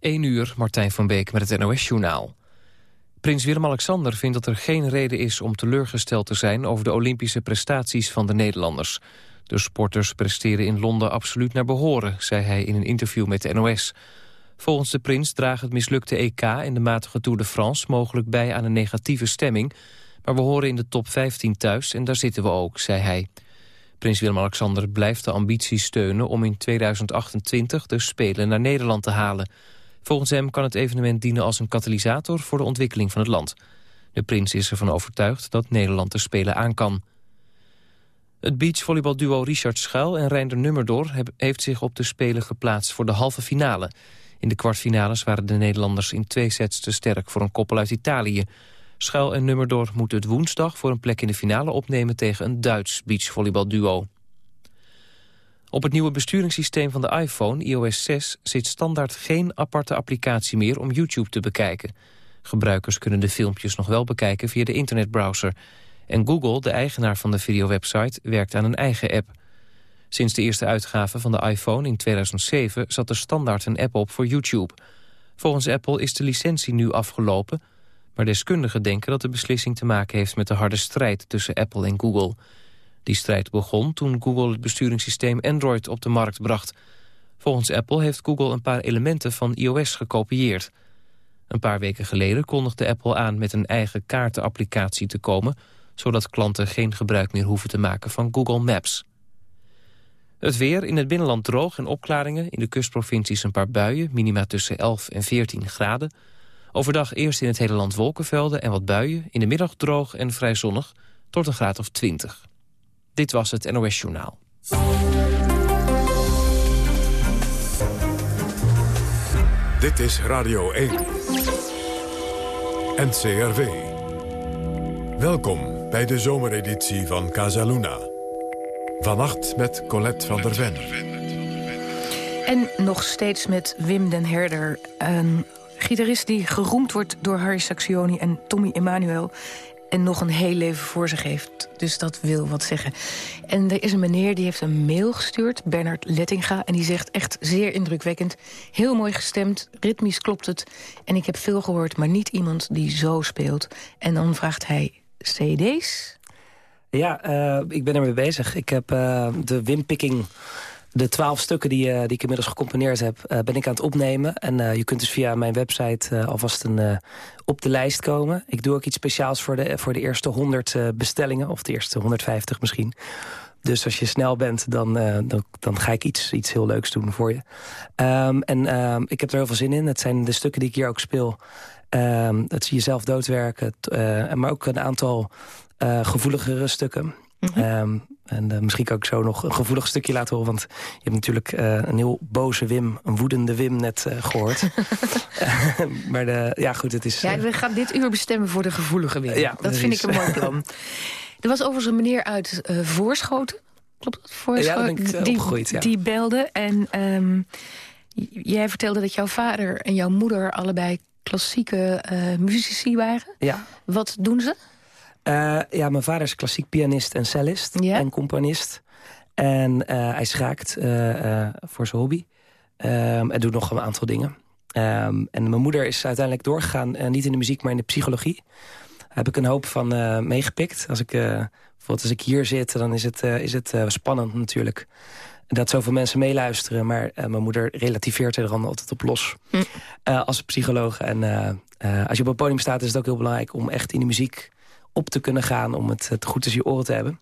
1 uur, Martijn van Beek met het NOS-journaal. Prins Willem-Alexander vindt dat er geen reden is om teleurgesteld te zijn... over de Olympische prestaties van de Nederlanders. De sporters presteren in Londen absoluut naar behoren... zei hij in een interview met de NOS. Volgens de prins draagt het mislukte EK in de matige Tour de France... mogelijk bij aan een negatieve stemming... maar we horen in de top 15 thuis en daar zitten we ook, zei hij. Prins Willem-Alexander blijft de ambitie steunen om in 2028 de Spelen naar Nederland te halen. Volgens hem kan het evenement dienen als een katalysator voor de ontwikkeling van het land. De prins is ervan overtuigd dat Nederland de Spelen aan kan. Het beachvolleybalduo Richard Schuil en Reinder Nummerdoor heeft zich op de Spelen geplaatst voor de halve finale. In de kwartfinales waren de Nederlanders in twee sets te sterk voor een koppel uit Italië. Schuil en Nummerdoor moeten het woensdag voor een plek in de finale opnemen tegen een Duits beachvolleybalduo. Op het nieuwe besturingssysteem van de iPhone, iOS 6, zit standaard geen aparte applicatie meer om YouTube te bekijken. Gebruikers kunnen de filmpjes nog wel bekijken via de internetbrowser. En Google, de eigenaar van de videowebsite, werkt aan een eigen app. Sinds de eerste uitgave van de iPhone in 2007 zat er standaard een app op voor YouTube. Volgens Apple is de licentie nu afgelopen... maar deskundigen denken dat de beslissing te maken heeft met de harde strijd tussen Apple en Google... Die strijd begon toen Google het besturingssysteem Android op de markt bracht. Volgens Apple heeft Google een paar elementen van iOS gekopieerd. Een paar weken geleden kondigde Apple aan met een eigen kaartenapplicatie te komen... zodat klanten geen gebruik meer hoeven te maken van Google Maps. Het weer in het binnenland droog en opklaringen. In de kustprovincies een paar buien, minima tussen 11 en 14 graden. Overdag eerst in het hele land wolkenvelden en wat buien. In de middag droog en vrij zonnig, tot een graad of 20. Dit was het NOS Journaal. Dit is Radio 1. NCRV. Welkom bij de zomereditie van Casaluna. Vannacht met Colette van der Ven. En nog steeds met Wim den Herder. Een gitarist die geroemd wordt door Harry Saxioni en Tommy Emmanuel en nog een heel leven voor zich heeft. Dus dat wil wat zeggen. En er is een meneer die heeft een mail gestuurd, Bernard Lettinga... en die zegt echt zeer indrukwekkend. Heel mooi gestemd, ritmisch klopt het. En ik heb veel gehoord, maar niet iemand die zo speelt. En dan vraagt hij cd's? Ja, uh, ik ben ermee bezig. Ik heb uh, de Wimpicking de twaalf stukken die, uh, die ik inmiddels gecomponeerd heb, uh, ben ik aan het opnemen. En uh, je kunt dus via mijn website alvast een, op de lijst komen. Ik doe ook iets speciaals voor de, voor de eerste 100 bestellingen. Of de eerste 150 misschien. Dus als je snel bent, dan, dan, dan, ga ik iets, iets heel leuks doen voor je. Um, en um, ik heb er heel veel zin in. Het zijn de stukken die ik hier ook speel. Um, het zie jezelf doodwerken. maar ook een aantal gevoeligere stukken. Mhm. Ehm, en uh, misschien kan ik zo nog een gevoelig stukje laten horen. Want je hebt natuurlijk uh, een heel boze Wim, een woedende Wim net uh, gehoord. maar de, ja, goed, het is... Ja, we gaan dit uur bestemmen voor de gevoelige Wim. Ja, dat vind ik een mooi plan. er was overigens een meneer uit Voorschoten. Klopt dat? Voorschoten? Ja, dat die, ja. die belde en um, jij vertelde dat jouw vader en jouw moeder... allebei klassieke muzici waren. Ja. Wat doen ze? Uh, ja, mijn vader is klassiek pianist en cellist en componist. En uh, hij schaakt uh, voor zijn hobby. Um, en doet nog een aantal dingen. Um, en mijn moeder is uiteindelijk doorgegaan, niet in de muziek, maar in de psychologie. Daar heb ik een hoop van meegepikt. Als ik, bijvoorbeeld als ik hier zit, dan is het, is het spannend natuurlijk dat zoveel mensen meeluisteren. Maar uh, mijn moeder relativeert er dan altijd op los. Hm. Uh, als psycholoog. En uh, als je op een podium staat is het ook heel belangrijk... om echt in de muziek op te kunnen gaan... om het, het goed tussen je oren te hebben.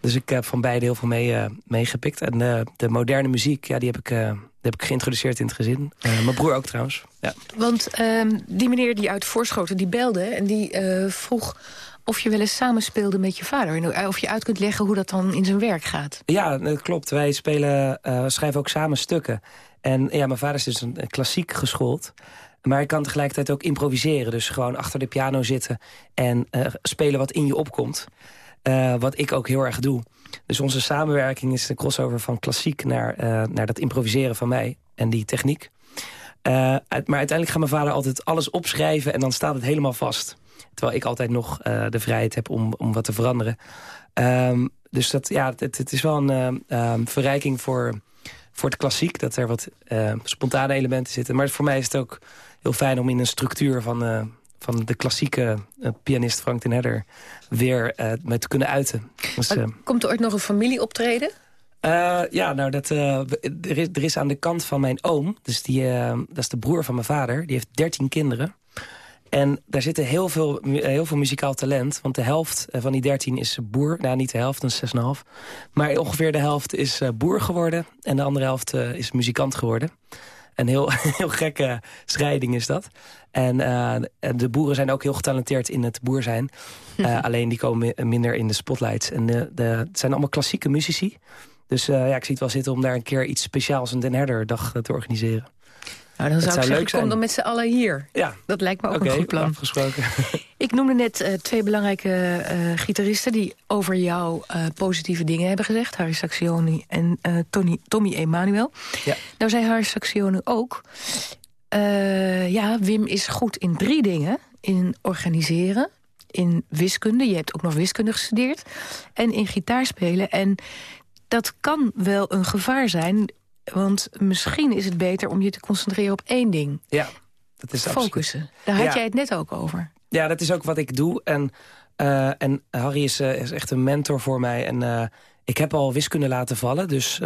Dus ik heb van beide heel veel mee, uh, meegepikt. En uh, de moderne muziek, ja, die, heb ik, uh, die heb ik geïntroduceerd in het gezin. mijn broer ook trouwens. Ja. Want ehm, die meneer die uit Voorschoten, die belde... en die vroeg of je wel eens samenspeelde met je vader. Of je uit kunt leggen hoe dat dan in zijn werk gaat. Ja, dat klopt. Wij spelen, schrijven ook samen stukken. En ja, mijn vader is dus een, klassiek geschoold. Maar ik kan tegelijkertijd ook improviseren. Dus gewoon achter de piano zitten en uh, spelen wat in je opkomt. Uh, wat ik ook heel erg doe. Dus onze samenwerking is de crossover van klassiek naar, uh, naar dat improviseren van mij en die techniek. maar uiteindelijk gaat mijn vader altijd alles opschrijven en dan staat het helemaal vast. Terwijl ik altijd nog de vrijheid heb om, om wat te veranderen. Um, dus dat, ja, het, het, is wel een verrijking voor voor het klassiek. Dat er wat spontane elementen zitten. Maar voor mij is het ook heel fijn om in een structuur van van de klassieke pianist Frank ten Herder weer uh, me te kunnen uiten. Dus, Komt er ooit nog een familieoptreden? Ja, nou, dat, er, is, er is aan de kant van mijn oom... dus die, dat is de broer van mijn vader, die heeft dertien kinderen... En daar zitten heel veel, heel veel muzikaal talent. Want de helft van die dertien is boer. Nou, niet de helft, een 6,5. Maar ongeveer de helft is boer geworden. En de andere helft is muzikant geworden. Een heel, heel gekke scheiding is dat. En de boeren zijn ook heel getalenteerd in het boer zijn. alleen die komen minder in de spotlights. En de, de, het zijn allemaal klassieke muzici. Dus uh, ja, ik zie het wel zitten om daar een keer iets speciaals... een Den Herderdag eh, te organiseren. Nou, dan zou ik zeggen, kom dan met z'n allen hier. Ja. Dat lijkt me ook een goed plan. afgesproken. ik noemde net uh, twee belangrijke uh, gitaristen... die over jou uh, positieve dingen hebben gezegd. Harry Saxioni en Tony, Tommy Emanuel. Ja. Nou zei Harry Saxioni ook... ja, Wim is goed in drie dingen. In organiseren, in wiskunde. Je hebt ook nog wiskunde gestudeerd. En in gitaarspelen. En dat kan wel een gevaar zijn. Want misschien is het beter om je te concentreren op één ding. Ja, dat is Focussen. Daar had jij het net ook over. Ja, dat is ook wat ik doe. En, uh, en Harry is, uh, is, echt een mentor voor mij. En uh, ik heb al wiskunde laten vallen. Dus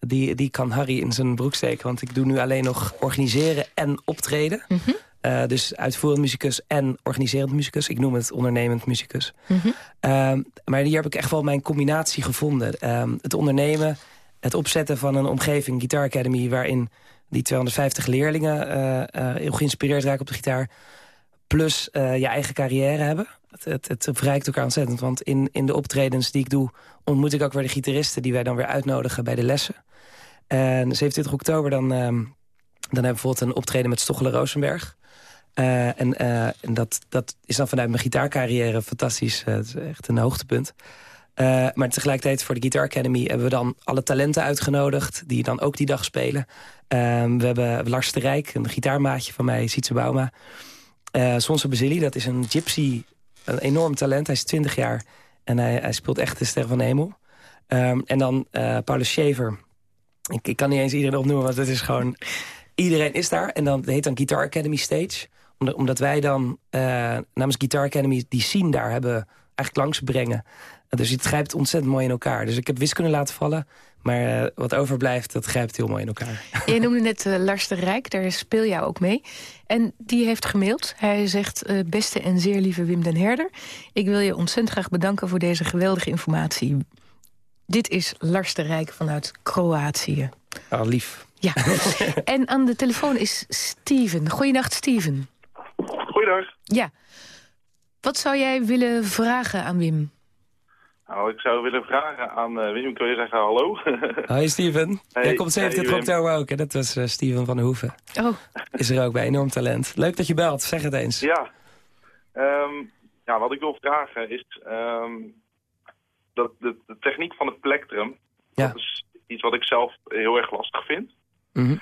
die, die kan Harry in zijn broek steken. Want ik doe nu alleen nog organiseren en optreden. Mm uh, dus uitvoerend muzikus en organiserend muzikus. Ik noem het ondernemend muzikus. Mm -hmm. maar hier heb ik echt wel mijn combinatie gevonden. Uh, het ondernemen, het opzetten van een omgeving, Guitar Academy... waarin die 250 leerlingen uh, heel geïnspireerd raken op de gitaar... plus je eigen carrière hebben. Het, het, het verrijkt elkaar ontzettend. Want in, in de optredens die ik doe... ontmoet ik ook weer de gitaristen die wij dan weer uitnodigen bij de lessen. En 27 oktober dan... Dan hebben we bijvoorbeeld een optreden met Stochelen Rosenberg. En, dat, dat is dan vanuit mijn gitaarcarrière fantastisch. Het is echt een hoogtepunt. Maar tegelijkertijd voor de Guitar Academy hebben we dan alle talenten uitgenodigd... die dan ook die dag spelen. Ehm, we hebben Lars de Rijk, een gitaarmaatje van mij, Sietse Bauma. Uh, Sonse Basili, dat is een gypsy, een enorm talent. Hij is 20 jaar en hij, hij speelt echt de ster van de hemel. Um, en dan Paulus Shaver. Ik, ik, kan niet eens iedereen opnoemen, want het is gewoon... Iedereen is daar en dan heet dan Guitar Academy Stage omdat wij dan namens Guitar Academy die scene daar hebben eigenlijk langs brengen. Dus het grijpt ontzettend mooi in elkaar. Dus ik heb wiskunde laten vallen. Maar uh, wat overblijft, dat grijpt heel mooi in elkaar. Je noemde net uh, Lars de Rijk, daar speel jij ook mee. En die heeft gemaild. Hij zegt, uh, beste en zeer lieve Wim den Herder... ik wil je ontzettend graag bedanken voor deze geweldige informatie. Dit is Lars de Rijk vanuit Kroatië. Ah, lief. Ja. en aan de telefoon is Steven. Goeienacht, Steven. Goeiedag. Ja. Wat zou jij willen vragen aan Wim? Nou, ik zou willen vragen aan uh, Wim, ik wil je zeggen hallo. Hoi Steven. Hey, jij komt 27 hey, oktober ook, hè? Dat was uh, Steven van der Hoeven. Oh. Is er ook bij, enorm talent. Leuk dat je belt, zeg het eens. Ja. Um, ja, wat ik wil vragen is... Um, dat de, de, techniek van het plektrum... Ja. Dat is iets wat ik zelf heel erg lastig vind. Mm -hmm.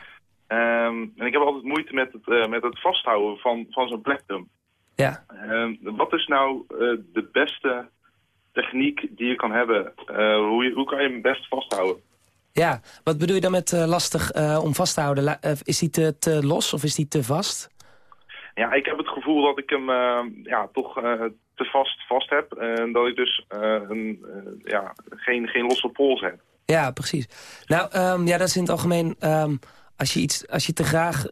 Um, en ik heb altijd moeite met het, uh, met het vasthouden van, van zo'n plektrum. Ja. Um, wat is nou uh, de beste techniek die je kan hebben? Uh, hoe, je, hoe kan je hem best vasthouden? Ja, wat bedoel je dan met lastig om vast te houden? is die te, te, los of is die te vast? Ja, ik heb het gevoel dat ik hem ja, toch te vast vast heb. En dat ik dus een, ja, geen, geen losse pols heb. Ja, precies. Nou, um, ja, dat is in het algemeen als je, iets, als je te graag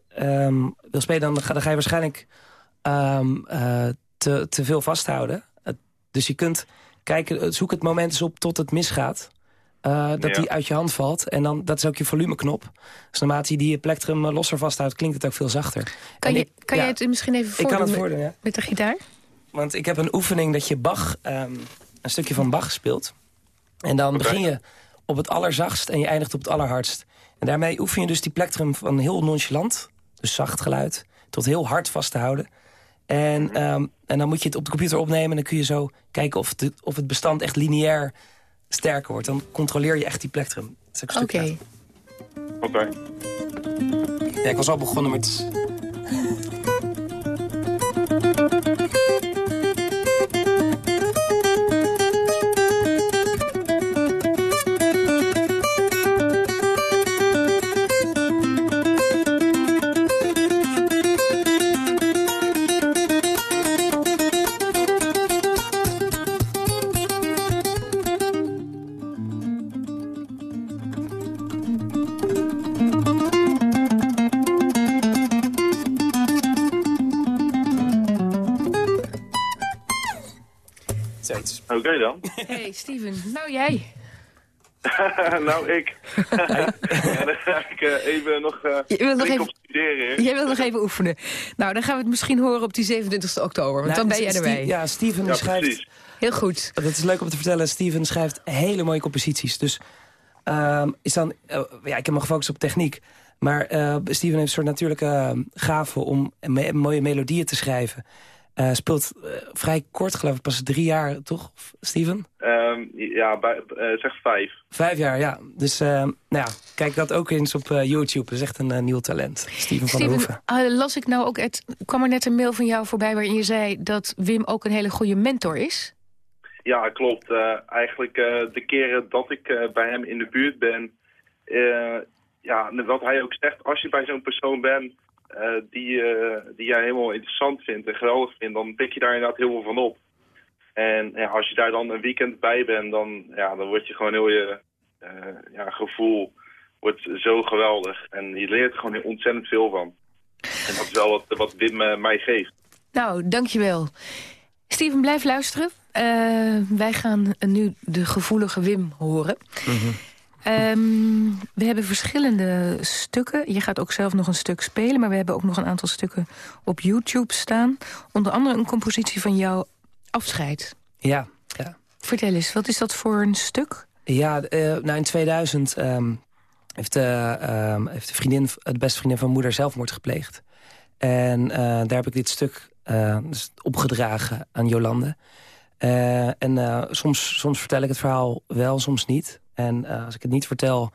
wil spelen, dan ga, dan ga je waarschijnlijk um, uh, te, te veel vasthouden. Dus je kunt kijken, eh, zoek het moment eens op tot het misgaat. Uh, dat ja. die uit je hand valt. En dan, dat is ook je volumeknop. Dus naarmate je die plektrum losser vasthoudt, klinkt het ook veel zachter. Kan, je, ik, kan ja, jij het misschien even voordoen, ik kan het voordoen ja. met de gitaar? Want ik heb een oefening dat je Bach, um, een stukje van Bach speelt. En dan okay. begin je op het allerzachtst en je eindigt op het allerhardst. En daarmee oefen je dus die plektrum van heel nonchalant, dus zacht geluid, tot heel hard vast te houden. En, um, en dan moet je het op de computer opnemen en dan kun je zo kijken of het, of het bestand echt lineair sterker wordt. Dan controleer je echt die plektrum. Oké. Oké. Okay. Ja, ik was al begonnen met... Hey Steven, nou jij. nou, ik. ja, dan ga ik uh, even nog, uh, je wilt nog even studeren. Jij wilt nog even oefenen. Nou, dan gaan we het misschien horen op die 27 oktober. Want nou, dan ben jij erbij. ja, Steven ja, schrijft... Precies. Heel goed. Dat is leuk om te vertellen. Steven schrijft hele mooie composities. Dus uh, is dan... Uh, ja, ik heb me gefocust op techniek. Maar Steven heeft een soort natuurlijke gave om me mooie melodieën te schrijven. Uh, speelt uh, vrij kort, geloof ik, pas drie jaar, toch, Steven? Um, ja, bij, uh, zeg vijf. Vijf jaar, ja. Dus nou ja, kijk dat ook eens op YouTube. Dat is echt een nieuw talent, Steven van Steven, der Hoeven. las ik nou ook, het, kwam er net een mail van jou voorbij... waarin je zei dat Wim ook een hele goede mentor is? Ja, klopt. eigenlijk de keren dat ik bij hem in de buurt ben... ja, wat hij ook zegt, als je bij zo'n persoon bent uh, die, uh, die jij helemaal interessant vindt en geweldig vindt, dan pik je daar inderdaad heel veel van op. En ja, als je daar dan een weekend bij bent, dan, ja, dan wordt je gewoon heel je uh, ja, gevoel wordt zo geweldig. En je leert er gewoon ontzettend veel van. En dat is wel wat, wat Wim mij geeft. Nou, dankjewel. Steven, blijf luisteren. wij gaan nu de gevoelige Wim horen. Mm Um, we hebben verschillende stukken. Je gaat ook zelf nog een stuk spelen, maar we hebben ook nog een aantal stukken op YouTube staan. Onder andere een compositie van jou, Afscheid. Ja, ja. Vertel eens, wat is dat voor een stuk? Ja, uh, nou in 2000 um, ehm, heeft, uh, um, heeft de, vriendin, de beste vriendin van moeder zelfmoord gepleegd. En uh, daar heb ik dit stuk dus opgedragen aan Jolande. en soms, soms vertel ik het verhaal wel, soms niet. En uh, als ik het niet vertel,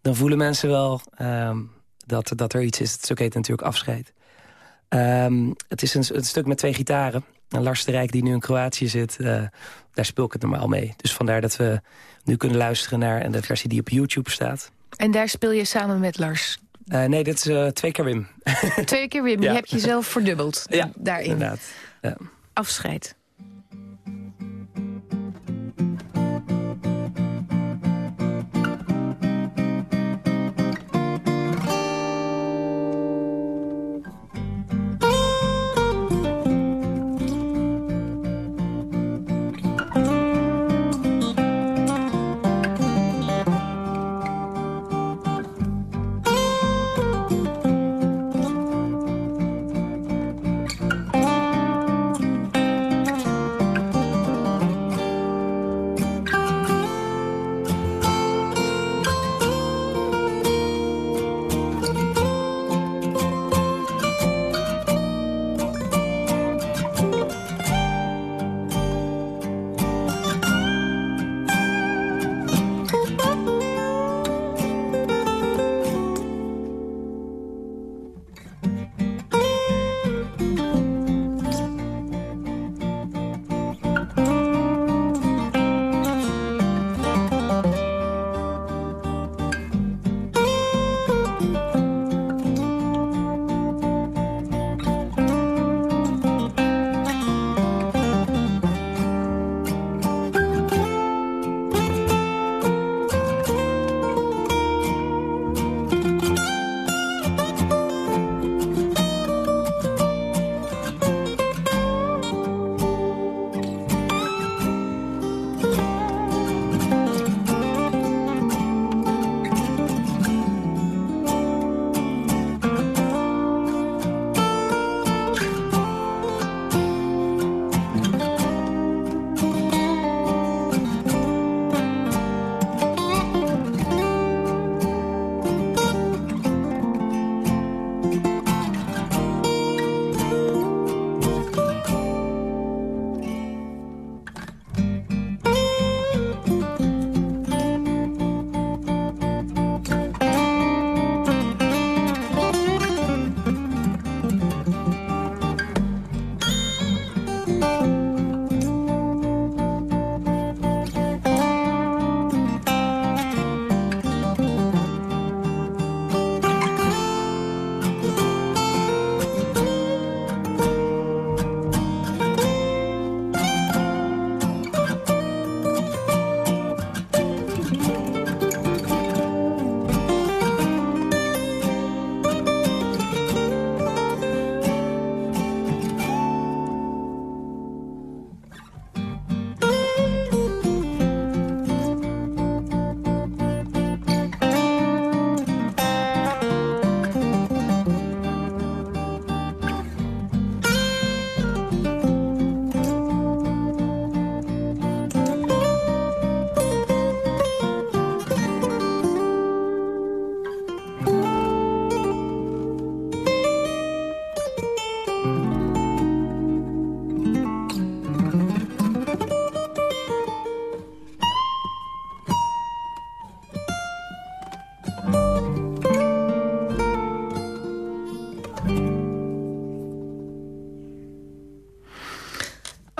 dan voelen mensen wel um, dat, dat er iets is. Het stuk heet natuurlijk Afscheid. Um, het is een, een, stuk met twee gitaren. En Lars de Rijk, die nu in Kroatië zit, uh, daar speel ik het normaal mee. Dus vandaar dat we nu kunnen luisteren naar de versie die op YouTube staat. En daar speel je samen met Lars? Uh, nee, dit is twee keer Wim. Twee keer Wim, ja. je hebt jezelf verdubbeld ja, daarin. inderdaad. Ja. Afscheid.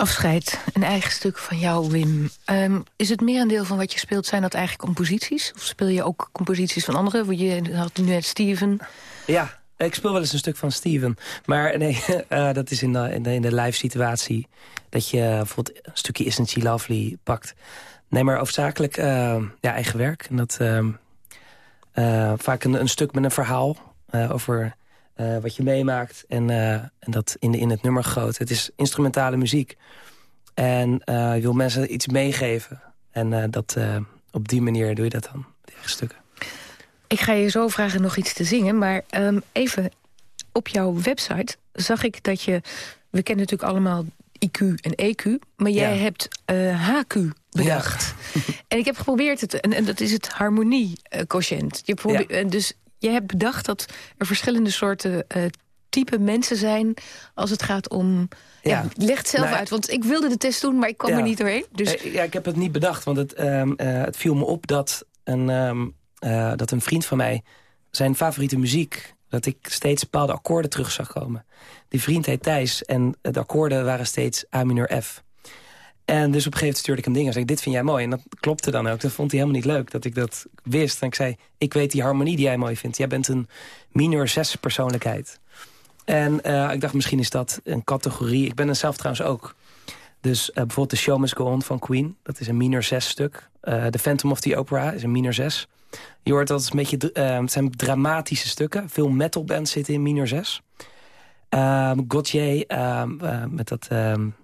Afscheid, een eigen stuk van jou, Wim. Um, is het merendeel van wat je speelt, zijn dat eigenlijk composities? Of speel je ook composities van anderen? Je had nu net Steven. Ja, ik speel wel eens een stuk van Steven. Maar nee, uh, dat is in de, in de, in de live situatie. Dat je bijvoorbeeld een stukje Isn't She Lovely pakt. Nee, maar hoofdzakelijk uh, ja, eigen werk. En dat uh, vaak een, een, stuk met een verhaal over wat je meemaakt. En, en dat in, de, in het nummer groot. Het is instrumentale muziek. En je wil mensen iets meegeven. En dat, op die manier doe je dat dan, die eigen stukken. Ik ga je zo vragen nog iets te zingen. Maar um, even op jouw website zag ik dat je... We kennen natuurlijk allemaal IQ en EQ. Maar jij hebt uh, eh, HQ bedacht. Ja. en ik heb geprobeerd het... En, en dat is het harmonie-quotient. Je probeert, ja. Dus je hebt bedacht dat er verschillende soorten... Uh, type mensen zijn als het gaat om... Ja, leg het zelf nou, uit, want ik wilde de test doen, maar ik kwam er niet doorheen. Dus... Eh, ja, ik heb het niet bedacht, want het, um, uh, het viel me op dat een, um, uh, dat een vriend van mij... zijn favoriete muziek, dat ik steeds bepaalde akkoorden terug zag komen. Die vriend heet Thijs en de akkoorden waren steeds A mineur F. En dus op een gegeven moment stuurde ik hem dingen. En zei dit vind jij mooi. En dat klopte dan ook. Dat vond hij helemaal niet leuk dat ik dat wist. En ik zei, ik weet die harmonie die jij mooi vindt. Jij bent een mineur 6 persoonlijkheid. En uh, ik dacht, misschien is dat een categorie. Ik ben er zelf trouwens ook. Dus uh, bijvoorbeeld The Show Must Go On van Queen. Dat is een minor 6 stuk. Uh, the Phantom of the Opera is een minor 6. Je hoort dat het, een beetje, het zijn dramatische stukken. Veel metalbands zitten in minor 6. Um, Gauthier um, uh, met dat um,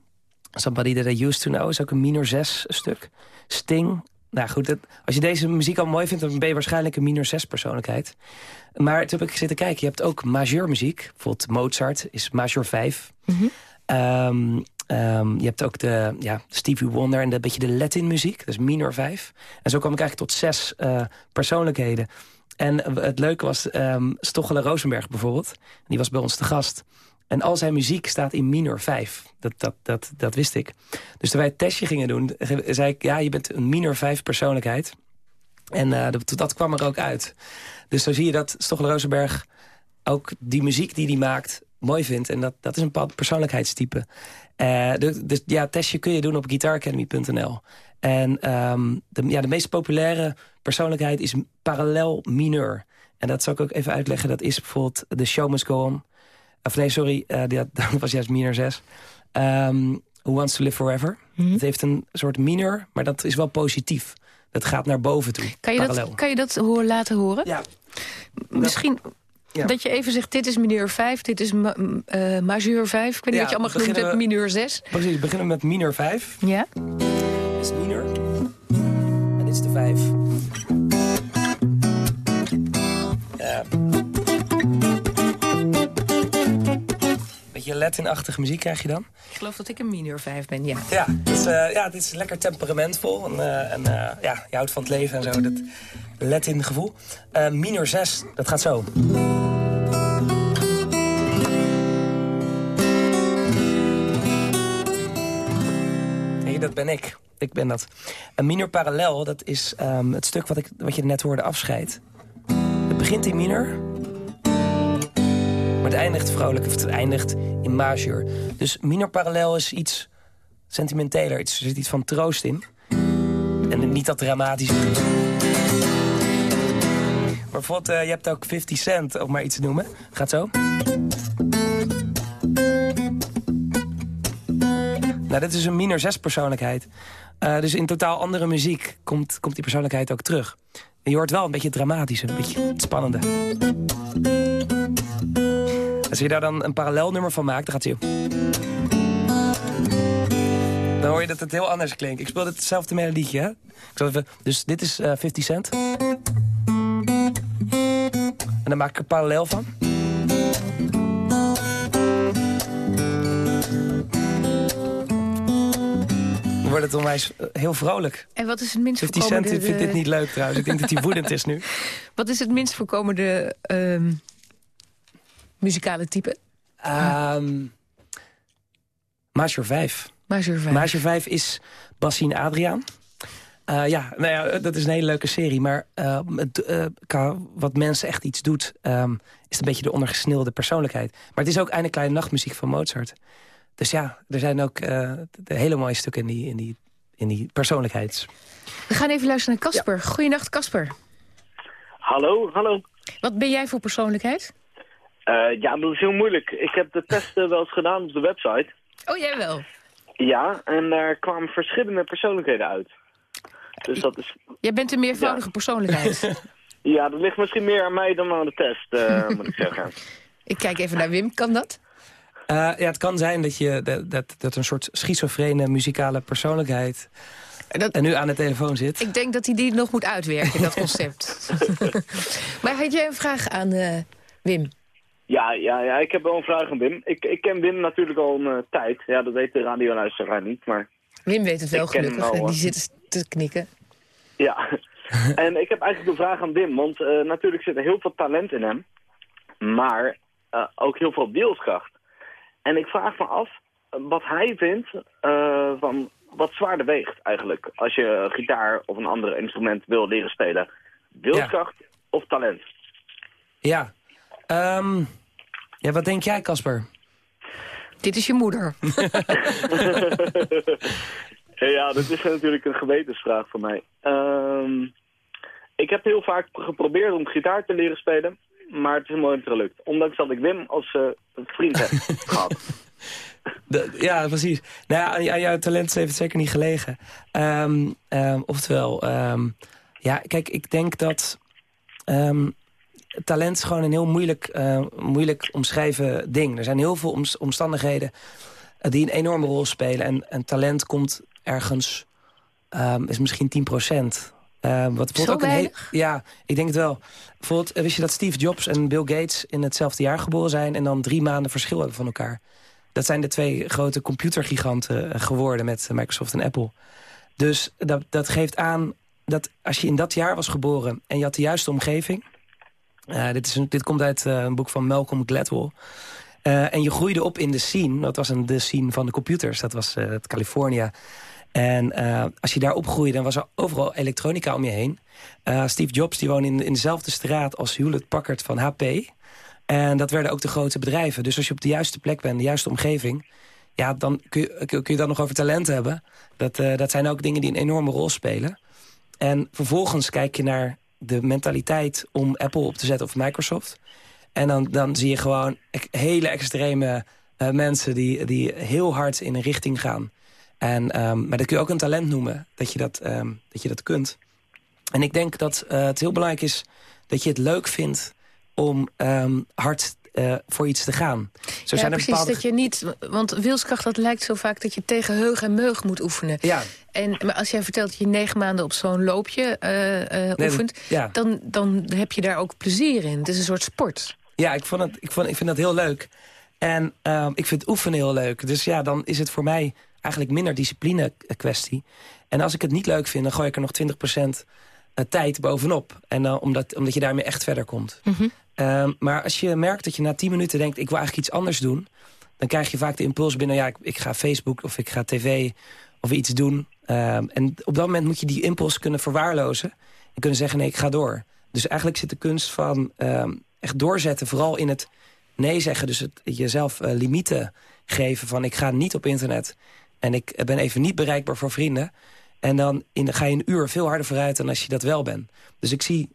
Somebody That I Used To Know is ook een minor 6 stuk. Sting. Nou goed, als je deze muziek al mooi vindt... dan ben je waarschijnlijk een minor 6 persoonlijkheid. Maar toen heb ik zitten kijken. Je hebt ook majeur muziek. Bijvoorbeeld Mozart is majeur 5. Mm -hmm. Um, je hebt ook de ja, Stevie Wonder en een beetje de Latin muziek. Dat is minor 5. En zo kwam ik eigenlijk tot zes uh, persoonlijkheden. En het leuke was um, Stochelen Rosenberg bijvoorbeeld. Die was bij ons te gast. En al zijn muziek staat in minor 5. Dat, dat, dat, dat wist ik. Dus toen wij het testje gingen doen, zei ik... ja, je bent een minor 5 persoonlijkheid. En uh, dat, kwam er ook uit. Dus zo zie je dat Stochelen Rosenberg ook die muziek die hij maakt mooi vindt. En dat, dat is een bepaald persoonlijkheidstype. Uh, dus ja, testje kun je doen op guitaracademy.nl. En um, de, ja, de meest populaire persoonlijkheid is parallel mineur. En dat zal ik ook even uitleggen. Dat is bijvoorbeeld The Show Must Go On. Of nee, sorry, uh, dat, dat, was juist mineur 6. Um, Who Wants to Live Forever. Mm Het heeft een soort mineur, maar dat is wel positief. Dat gaat naar boven toe. Kan je, dat, kan je dat horen, laten horen? Ja. Misschien dat je even zegt, dit is mineur 5, dit is ma uh, majeur 5. Ik weet niet ja, wat je allemaal genoemd hebt, mineur 6. Precies, we beginnen met mineur 5. Ja. Dit is mineur. En dit is de 5. Latin-achtige muziek krijg je dan. Ik geloof dat ik een mineur 5 ben, ja. Ja, dus, uh, ja, dit is lekker temperamentvol. En, uh, en uh, ja, je houdt van het leven en zo. Dat Latin gevoel. mineur 6, dat gaat zo. dat ben ik. Ik ben dat. Een minor parallel, dat is um, het stuk wat, ik, wat je net hoorde afscheid. Het begint in minor. Het eindigt vrolijk, of het eindigt in majeur. Dus minor parallel is iets sentimenteler. Er zit iets van troost in. En niet dat dramatische. Maar bijvoorbeeld, uh, je hebt ook 50 Cent, om maar iets te noemen. Gaat zo. Nou, dit is een minor 6 persoonlijkheid. Uh, dus in totaal andere muziek komt, komt die persoonlijkheid ook terug. En je hoort wel een beetje dramatisch, een beetje het spannende. Als je daar dan een parallelnummer van maakt, dan gaat hij... Dan hoor je dat het heel anders klinkt. Ik speel hetzelfde melodietje, hè? Ik zal even... Dus dit is uh, eh, 50 Cent. En dan maak ik er parallel van. wordt het onwijs eh, heel vrolijk. En wat is het minst 50 voorkomende... Cent vindt dit niet leuk trouwens. Ik denk dat hij woedend is nu. Wat is het minst voorkomende um, muzikale type? Um, Major 5. Major 5. Major 5 is Bassine Adriaan. Uh, ja, nou ja, dat is een hele leuke serie. Maar uh, het, uh, wat mensen echt iets doet... Um, is een beetje de ondergesneeuwde persoonlijkheid. Maar het is ook eindelijk kleine nachtmuziek van Mozart. dus ja, er zijn ook hele mooie stukken in die, in die, in die persoonlijkheids. We gaan even luisteren naar Casper. Ja. Goeienacht, Casper. Hallo, hallo. Wat ben jij voor persoonlijkheid? Uh, ja, dat is heel moeilijk. Ik heb de testen wel eens gedaan op de website. Oh, jij wel? Ja, en daar kwamen verschillende persoonlijkheden uit. Dus dat is... Jij bent een meervoudige persoonlijkheid. ja, dat ligt misschien meer aan mij dan aan de test, uh, moet ik zeggen. Ik kijk even naar Wim, kan dat? Uh, ja, het kan zijn dat je dat, dat, dat een soort schizofrene muzikale persoonlijkheid dat, en nu aan de telefoon zit. Ik denk dat hij die nog moet uitwerken, dat concept. maar had jij een vraag aan uh, Wim? Ja, ja, ja, ik heb wel een vraag aan Wim. Ik, ik ken Wim natuurlijk al een uh, tijd. Ja, dat weet de radioluisteraar niet, maar... Wim weet het wel gelukkig, al, die zit te knikken. Ja, en ik heb eigenlijk een vraag aan Wim, want uh, natuurlijk zit er heel veel talent in hem. Maar uh, ook heel veel wilskracht. En ik vraag me af wat hij vindt van wat zwaarder weegt eigenlijk. Als je gitaar of een ander instrument wil leren spelen. Wilskracht of talent? Ja. Um, ja, wat denk jij, Casper? Dit is je moeder. ja, dat is natuurlijk een gewetensvraag voor mij. Um, ik heb heel vaak geprobeerd om gitaar te leren spelen, maar het is nooit gelukt. Ondanks dat ik Wim als uh, vriend heb gehad. ja, precies. Nou ja, aan, aan, jouw talent heeft het zeker niet gelegen. Um, um, oftewel, um, ja, kijk, ik denk dat talent is gewoon een heel moeilijk, uh, moeilijk omschrijven ding. Er zijn heel veel omstandigheden die een enorme rol spelen. En, en talent komt ergens, is misschien 10 procent. wat Zo ook een Ja, ik denk het wel. Bijvoorbeeld, wist je dat Steve Jobs en Bill Gates in hetzelfde jaar geboren zijn... en dan drie maanden verschil hebben van elkaar? Dat zijn de twee grote computergiganten eh, geworden met Microsoft en Apple. Dus dat, dat geeft aan dat als je in dat jaar was geboren en je had de juiste omgeving... Uh, dit, is een, dit komt uit uh, een boek van Malcolm Gladwell... Uh, en je groeide op in de scene, dat was een, de scene van de computers, dat was het California. En als je daar opgroeide, dan was er overal elektronica om je heen. Steve Jobs die woonde in, in dezelfde straat als Hewlett Packard van HP. En dat werden ook de grote bedrijven. Dus als je op de juiste plek bent, de juiste omgeving... ja, dan kun je, kun je dan nog over talent hebben. Dat, dat zijn ook dingen die een enorme rol spelen. En vervolgens kijk je naar de mentaliteit om Apple op te zetten of Microsoft. En dan, dan zie je gewoon hele extreme uh, mensen die, die heel hard in een richting gaan. En, um, maar dat kun je ook een talent noemen, dat je dat, um, dat, je dat kunt. En ik denk dat uh, het heel belangrijk is dat je het leuk vindt om um, hard uh, voor iets te gaan. Zo ja, zijn er precies, bepaalde... dat je niet... Want wilskracht, dat lijkt zo vaak dat je tegen heug en meug moet oefenen. Ja. En maar als jij vertelt dat je negen maanden op zo'n loopje uh, uh, oefent... ja. dan, dan heb je daar ook plezier in. Het is een soort sport. Ja, ik, vond het, ik, vond, ik vind dat heel leuk. En uh, ik vind oefenen heel leuk. Dus ja, dan is het voor mij eigenlijk minder discipline kwestie. En als ik het niet leuk vind, dan gooi ik er nog 20% tijd bovenop. En uh, omdat, omdat je daarmee echt verder komt. Mm -hmm. Um, maar als je merkt dat je na 10 minuten denkt... ik wil eigenlijk iets anders doen... dan krijg je vaak de impuls binnen... ja, ik, ga Facebook of ik ga tv of iets doen. Um, en op dat moment moet je die impuls kunnen verwaarlozen... en kunnen zeggen, nee, ik ga door. Dus eigenlijk zit de kunst van um, echt doorzetten... vooral in het nee zeggen. Dus het, jezelf uh, limieten geven van... ik ga niet op internet en ik ben even niet bereikbaar voor vrienden... En dan ga je een uur veel harder vooruit dan als je dat wel bent. Dus ik zie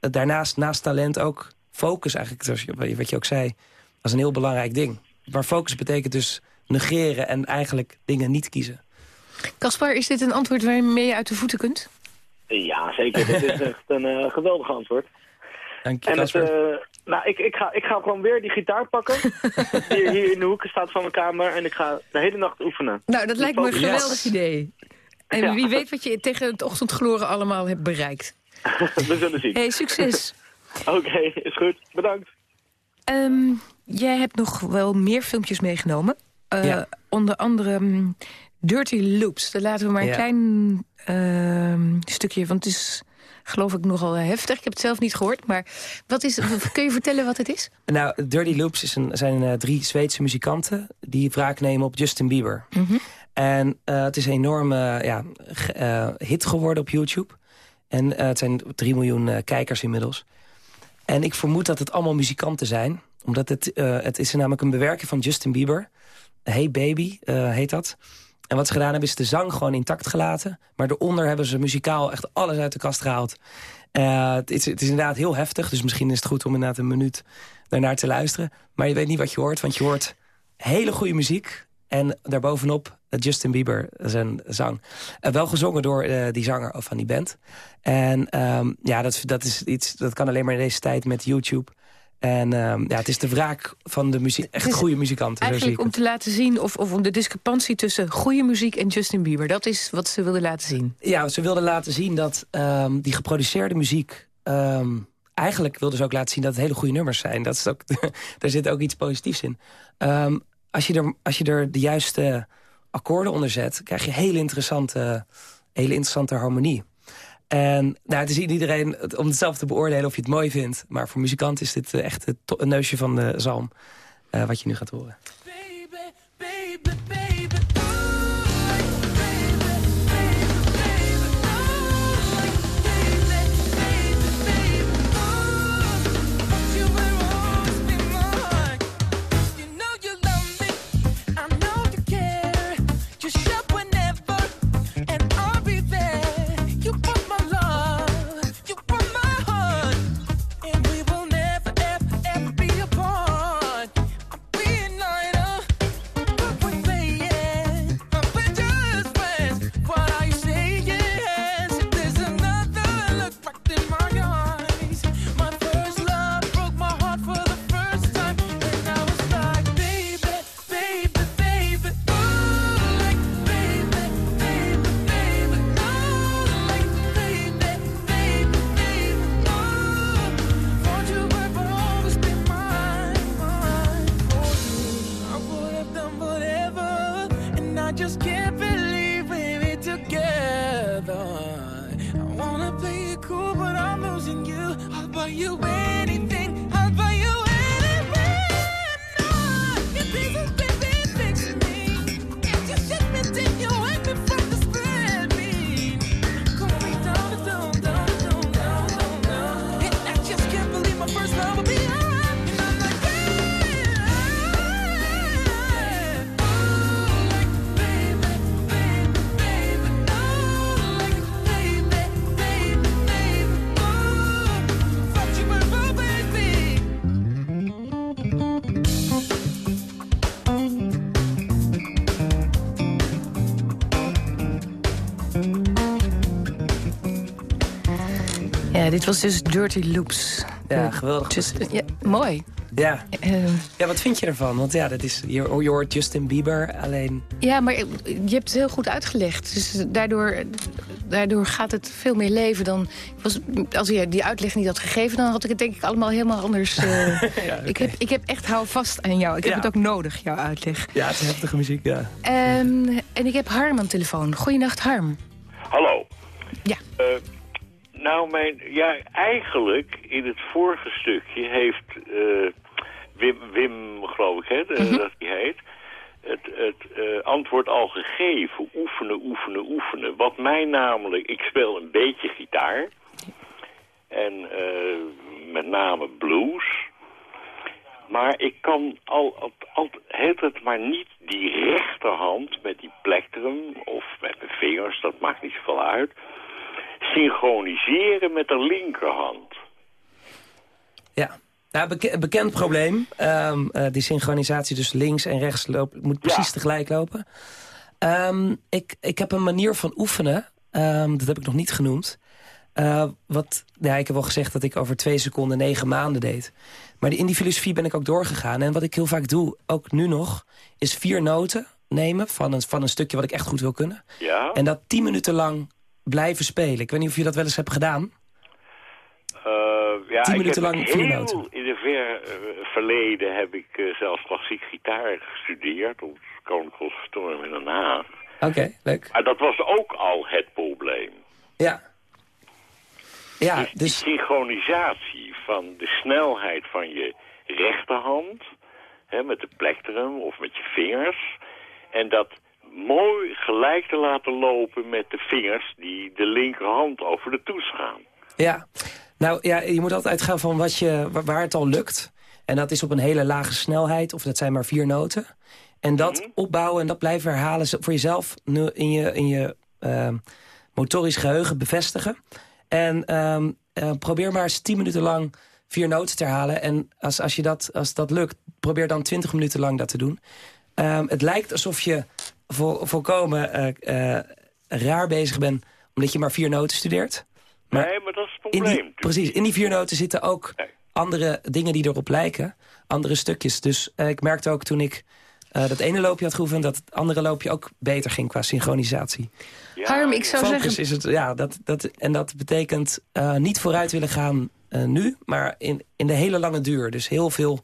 daarnaast, naast talent ook focus eigenlijk, zoals je, wat je ook zei, als een heel belangrijk ding. Maar focus betekent dus negeren en eigenlijk dingen niet kiezen. Caspar, is dit een antwoord waarmee je uit de voeten kunt? Ja, zeker. dit is echt een uh, geweldig antwoord. Dank je, en het, uh, nou, ik, ik, ga, ik ga gewoon weer die gitaar pakken. hier, hier in de hoek staat van mijn kamer. En ik ga de hele nacht oefenen. Nou, dat lijkt me een geweldig idee. En wie weet wat je tegen het ochtendgloren allemaal hebt bereikt. We zullen zien. Hey, succes. Oké, is goed. Bedankt. Um, jij hebt nog wel meer filmpjes meegenomen. Uh, ja. Onder andere um, Dirty Loops. Daar laten we maar een klein uh, stukje, want het is geloof ik nogal heftig. Ik heb het zelf niet gehoord, maar wat is, kun je vertellen wat het is? Nou, Dirty Loops is een, zijn uh, drie Zweedse muzikanten... die wraak nemen op Justin Bieber. Mm -hmm. En uh, het is een enorme ja, uh, hit geworden op YouTube. En het zijn 3 miljoen kijkers inmiddels. En ik vermoed dat het allemaal muzikanten zijn. Omdat het, uh, het is namelijk een bewerking van Justin Bieber. Hey Baby heet dat. En wat ze gedaan hebben is de zang gewoon intact gelaten. Maar daaronder hebben ze muzikaal echt alles uit de kast gehaald. het, is, het is inderdaad heel heftig, dus misschien is het goed om inderdaad een minuut daarnaar te luisteren. Maar je weet niet wat je hoort, want je hoort hele goede muziek. En daarbovenop Justin Bieber zijn zang. Uh, wel gezongen door uh, die zanger van die band. En um, ja, dat, dat, is iets, dat kan alleen maar in deze tijd met YouTube. En um, ja, het is de wraak van de muziek, echt goede muzikanten. Eigenlijk om te laten zien, of, of om de discrepantie tussen goede muziek en Justin Bieber. Dat is wat ze wilden laten zien. Ja, ze wilden laten zien dat um, die geproduceerde muziek... Um, eigenlijk wilden ze ook laten zien dat het hele goede nummers zijn. Dat is ook, daar zit ook iets positiefs in. Als, je er, als je er de juiste akkoorden onder zet... krijg je hele interessante, hele interessante harmonie. En nou, het is iedereen om het zelf te beoordelen of je het mooi vindt. Maar voor muzikanten is dit eh, echt het neusje van de zalm. Uh, wat je nu gaat horen. for you. Dit was dus Dirty Loops. Ja, geweldig. Just, ja, mooi. Ja. Uh, ja, wat vind je ervan? Want ja, dat is, je, je hoort Justin Bieber alleen... Ja, maar je hebt het heel goed uitgelegd. Dus daardoor, daardoor gaat het veel meer leven dan... Was, als je die uitleg niet had gegeven, dan had ik het denk ik allemaal helemaal anders... Uh, ja, ik, heb, ik heb echt hou vast aan jou. Ik heb het ook nodig, jouw uitleg. Ja, het is heftige muziek, ja. Um, en ik heb Harm aan de telefoon. Goeienacht, Harm. Hallo. Ja. Uh, nou, mijn, ja, eigenlijk in het vorige stukje heeft uh, Wim, Wim, geloof ik, hè, mhm. dat hij heet, het, het uh, antwoord al gegeven. Oefenen, oefenen, oefenen. Wat mij namelijk, ik speel een beetje gitaar. En uh, met name blues. Maar ik kan al, al, al heet het maar niet die rechterhand met die plektrum of met mijn vingers, dat maakt niet zoveel uit synchroniseren met de linkerhand. Ja. Nou, bekend probleem. Um, die synchronisatie dus links en rechts loopt, moet precies tegelijk lopen. Um, ik, ik heb een manier van oefenen. Um, dat heb ik nog niet genoemd. Uh, wat, ja, ik heb wel gezegd dat ik over twee seconden negen maanden deed. Maar in die filosofie ben ik ook doorgegaan. En wat ik heel vaak doe, ook nu nog, is vier noten nemen van een, van een stukje wat ik echt goed wil kunnen. Ja. En dat tien minuten lang blijven spelen. Ik weet niet of je dat wel eens hebt gedaan. Uh, ja, Tien minuten lang. In het ver, uh, verleden heb ik uh, zelfs klassiek gitaar gestudeerd... op het Koninklijk Conservatorium in Den Haag. Oké, leuk. Maar dat was ook al het probleem. Ja. Ja, dus, dus... Die synchronisatie van de snelheid van je rechterhand... Hè, met de plektrum of met je vingers... en dat mooi gelijk te laten lopen met de vingers die de linkerhand over de toets gaan. Ja, nou ja, je moet altijd uitgaan van wat je, waar het al lukt. En dat is op een hele lage snelheid, of dat zijn maar vier noten. En dat mhm. opbouwen en dat blijven herhalen voor jezelf in je, in je uh, motorisch geheugen bevestigen. En ehm, eh, probeer maar eens tien minuten lang vier noten te herhalen. En als, als, je dat, als dat lukt, probeer dan twintig minuten lang dat te doen. Um, het lijkt alsof je vol, volkomen uh, uh, raar bezig bent... omdat je maar vier noten studeert. Maar nee, maar dat is het probleem. Die, precies, in die vier noten zitten ook andere dingen die erop lijken. Andere stukjes. Dus ik merkte ook toen ik uh, dat ene loopje had geoefend... dat het andere loopje ook beter ging qua synchronisatie. Ja, Harm, ik zou Focus zeggen... Is het, ja, dat, dat, en dat betekent uh, niet vooruit willen gaan uh, nu... maar in, in de hele lange duur. Dus heel veel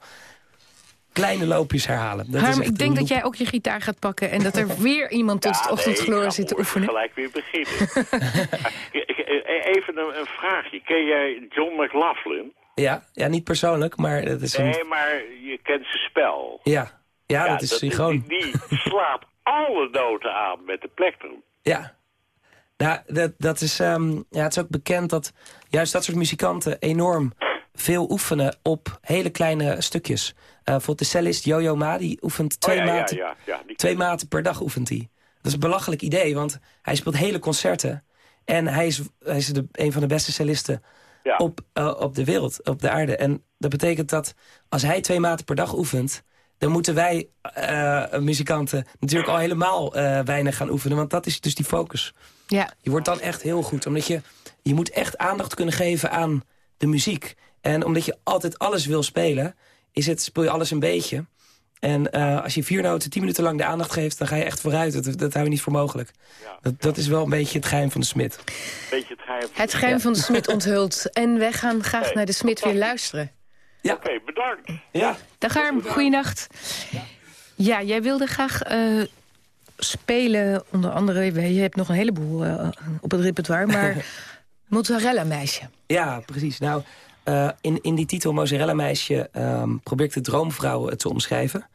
kleine loopjes herhalen. Dat Harm, ik denk dat jij ook je gitaar gaat pakken... en dat er weer iemand tot ja, het ochtendgloor nee, zit te oefenen. gelijk weer beginnen. Even een, een, vraagje. Ken jij John McLaughlin? Ja, ja, niet persoonlijk, maar... Dat is nee, maar je kent zijn spel. Ja. Ja, dat is synchroon. Die, die slaat alle noten aan met de plektrum. Ja. Nou, dat, dat is, um, ja, het is ook bekend dat juist dat soort muzikanten enorm veel oefenen op hele kleine stukjes. Uh, bijvoorbeeld de cellist Jojo Ma, die oefent twee, oh, ja, maten, ja, ja, twee maten per dag oefent hij. Dat is een belachelijk idee, want hij speelt hele concerten. En hij is, hij is de, een van de beste cellisten op, uh, op de wereld, op de aarde. En dat betekent dat als hij twee maten per dag oefent dan moeten wij uh, muzikanten natuurlijk al helemaal uh, weinig gaan oefenen. Want dat is dus die focus. Ja. Je wordt dan echt heel goed. Omdat je, je moet echt aandacht kunnen geven aan de muziek. En omdat je altijd alles wil spelen, is het, speel je alles een beetje. En uh, als je vier noten tien minuten lang de aandacht geeft... dan ga je echt vooruit. Dat, dat hou je niet voor mogelijk. Ja. Dat, dat is wel een beetje het geheim van de smid. Beetje het geheim van, het geheim van de smid onthuld. En wij gaan graag hey, naar de smid weer luisteren. Ja. Oké, bedankt. Ja. Dag Harm, goeienacht. Ja, jij wilde graag uh, spelen, onder andere... je hebt nog een heleboel uh, op het repertoire, maar... Mozzarella Meisje. Ja, precies. Nou, uh, in, in die titel Mozzarella Meisje... Um, probeer ik de droomvrouw te omschrijven.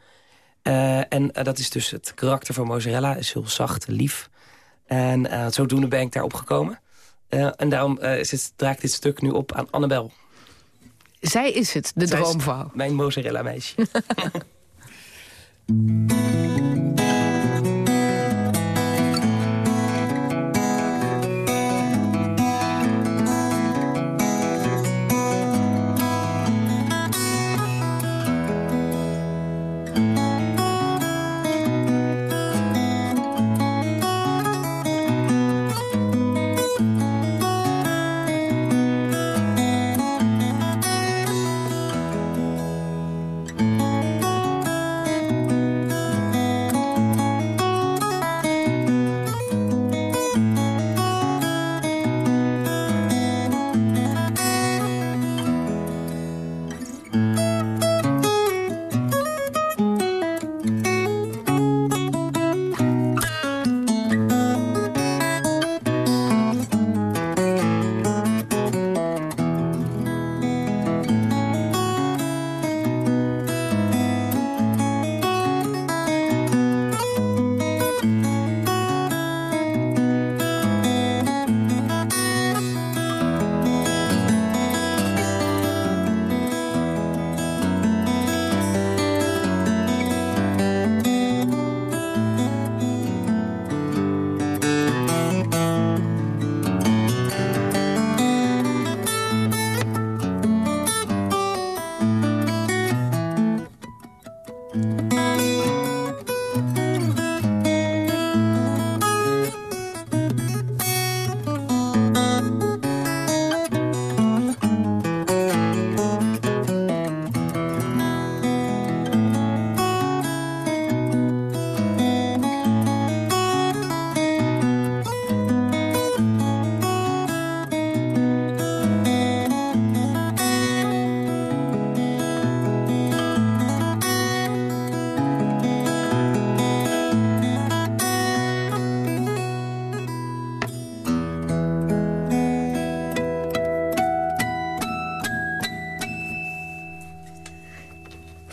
en dat is dus het karakter van Mozzarella. is heel zacht, lief. En zodoende ben ik daarop gekomen. en daarom zit, draag ik dit stuk nu op aan Annabel. Zij is het, de Zij droomvrouw. Mijn mozzarella meisje.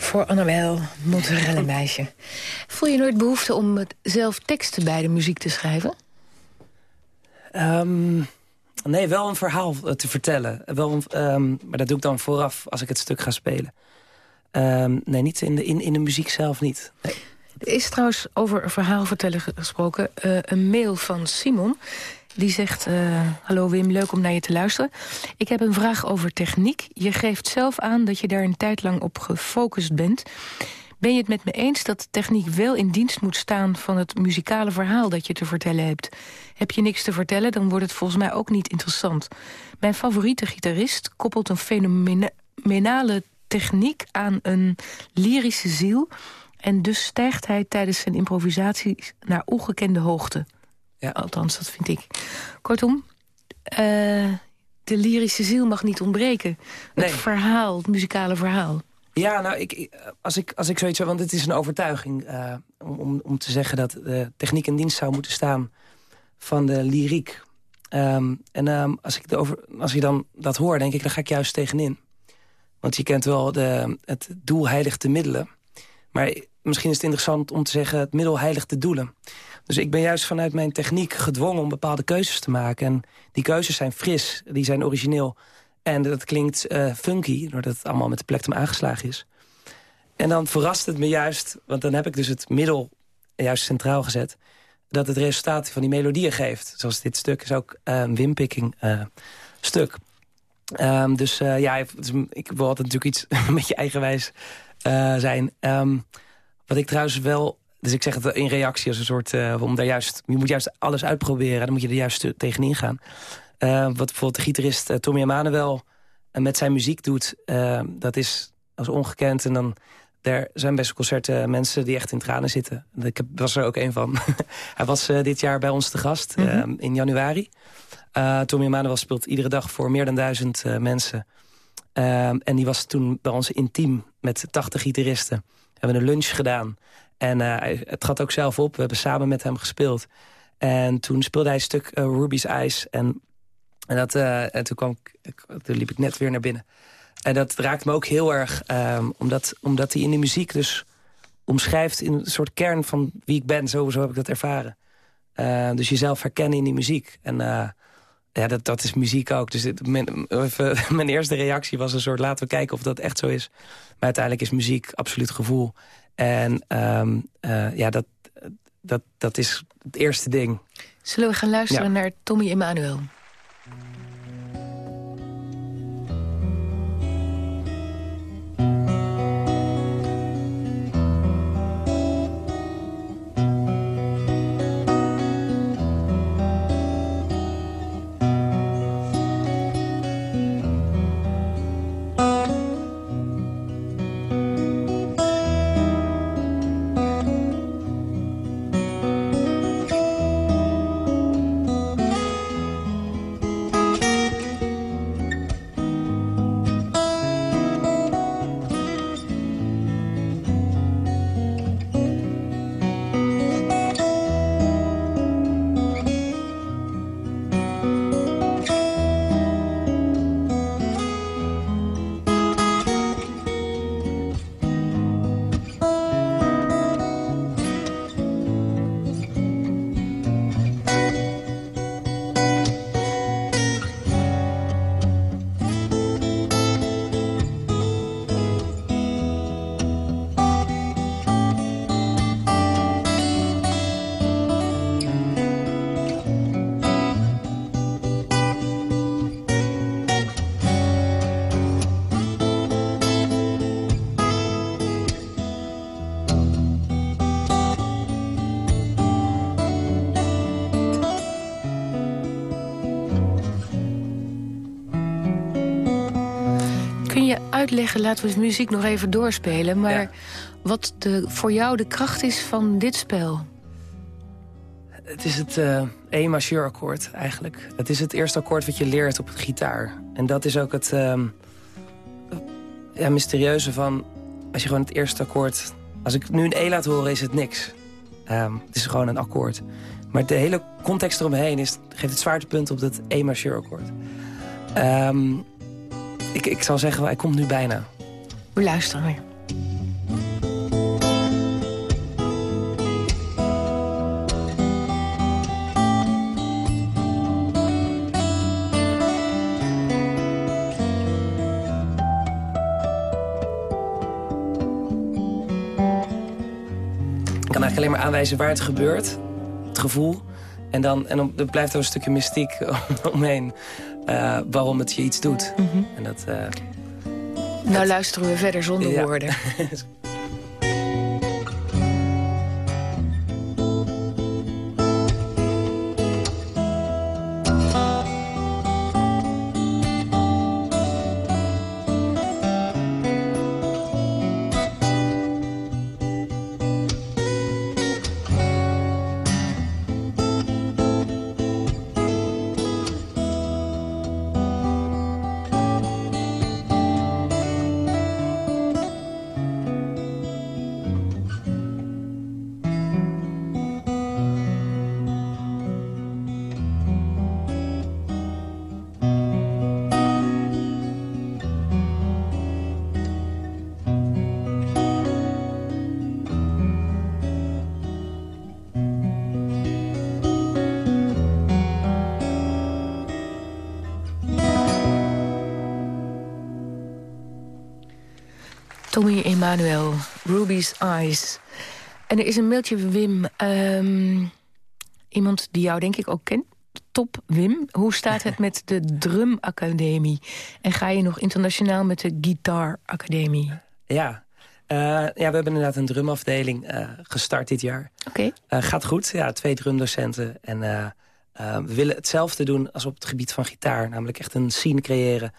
Voor Annabel, mozzarella meisje. Voel je nooit behoefte om zelf teksten bij de muziek te schrijven? Um, nee, wel een verhaal eh, te vertellen. Wel um, maar dat doe ik dan vooraf als ik het stuk ga spelen. Ehm, nee, niet in de, in, in de muziek zelf niet. Nee. Er is trouwens over verhaal vertellen gesproken uh, een mail van Simon. Die zegt, uh, hallo Wim, leuk om naar je te luisteren. Ik heb een vraag over techniek. Je geeft zelf aan dat je daar een tijd lang op gefocust bent. Ben je het met me eens dat techniek wel in dienst moet staan... van het muzikale verhaal dat je te vertellen hebt? Heb je niks te vertellen, dan wordt het volgens mij ook niet interessant. Mijn favoriete gitarist koppelt een fenomenale techniek aan een lyrische ziel... en dus stijgt hij tijdens zijn improvisaties naar ongekende hoogte. Ja. Althans, dat vind ik. Kortom, uh, de lyrische ziel mag niet ontbreken. Het verhaal, het muzikale verhaal. Ja, nou, ik, als, ik, als ik zoiets... Want het is een overtuiging uh, om, om te zeggen dat de techniek in dienst zou moeten staan van de lyriek. Um, en um, als, ik over, als je dan dat hoor, denk ik, dan ga ik juist tegenin. Want je kent wel de, het doel heiligt de middelen. Maar misschien is het interessant om te zeggen... het middel heiligt de doelen. Dus ik ben juist vanuit mijn techniek gedwongen om bepaalde keuzes te maken. En die keuzes zijn fris, die zijn origineel. En dat klinkt uh, funky, doordat het allemaal met de plektrum aangeslagen is. En dan verrast het me juist, want dan heb ik dus het middel juist centraal gezet... dat het resultaat van die melodieën geeft. Zoals dit stuk is ook uh, een wimpicking uh, stuk. Um, dus ja, ik wil altijd natuurlijk iets met je eigenwijs zijn. Um, wat ik trouwens wel dus ik zeg het in reactie als een soort... Uh, om daar juist, je moet juist alles uitproberen. Dan moet je er juist tegenin gaan. Uh, wat bijvoorbeeld de gitarist uh, Tommy Emanuel met zijn muziek doet... dat is als ongekend. En dan er zijn best concerten mensen die echt in tranen zitten. Ik was er ook een van. Hij was dit jaar bij ons te gast mm in januari. Tommy Emanuel speelt iedere dag voor meer dan duizend mensen. en die was toen bij ons intiem met 80 gitaristen. We hebben een lunch gedaan. En uh, het gaat ook zelf op. We hebben samen met hem gespeeld. En toen speelde hij een stuk uh, Ruby's Eyes. En, en, dat, uh, en toen, kwam ik, toen liep ik net weer naar binnen. En dat raakt me ook heel erg. Um, omdat, omdat hij in de muziek dus omschrijft... in een soort kern van wie ik ben. Sowieso heb ik dat ervaren. Dus jezelf herkennen in die muziek. En ja, dat, dat is muziek ook. Dus mijn eerste reactie was een soort... laten we kijken of dat echt zo is. Maar uiteindelijk is muziek absoluut gevoel. En um, uh, ja, dat, dat, dat is het eerste ding. Zullen we gaan luisteren naar Tommy Emmanuel? Uitleggen, laten we de muziek nog even doorspelen... maar wat de, voor jou de kracht is van dit spel? Het is het uh, E-majeur akkoord eigenlijk. Het is het eerste akkoord wat je leert op het gitaar. En dat is ook het uh, ja, mysterieuze van... als je gewoon het eerste akkoord... Als ik nu een E laat horen, is het niks. Um, het is gewoon een akkoord. Maar de hele context eromheen is, geeft het zwaartepunt op dat E-majeur akkoord. Um, ik, ik zal zeggen, hij komt nu bijna. We luisteren weer. Ik kan eigenlijk alleen maar aanwijzen waar het gebeurt. Het gevoel. En dan, en dan er blijft er een stukje mystiek omheen. Uh, waarom het je iets doet. Mhm. en dat, nou luisteren we verder zonder woorden. Tommy Emanuel, Ruby's Eyes. En er is een mailtje, Wim. Ehm, iemand die jou denk ik ook kent. Top, Wim. Hoe staat het met de Drum Academie? En ga je nog internationaal met de Guitar Academie? Ja, uh, ja, we hebben inderdaad een drumafdeling uh, gestart dit jaar. Oké. Okay. Uh, gaat goed, ja, twee drumdocenten. En we willen hetzelfde doen als op het gebied van gitaar. Namelijk echt een scene creëren.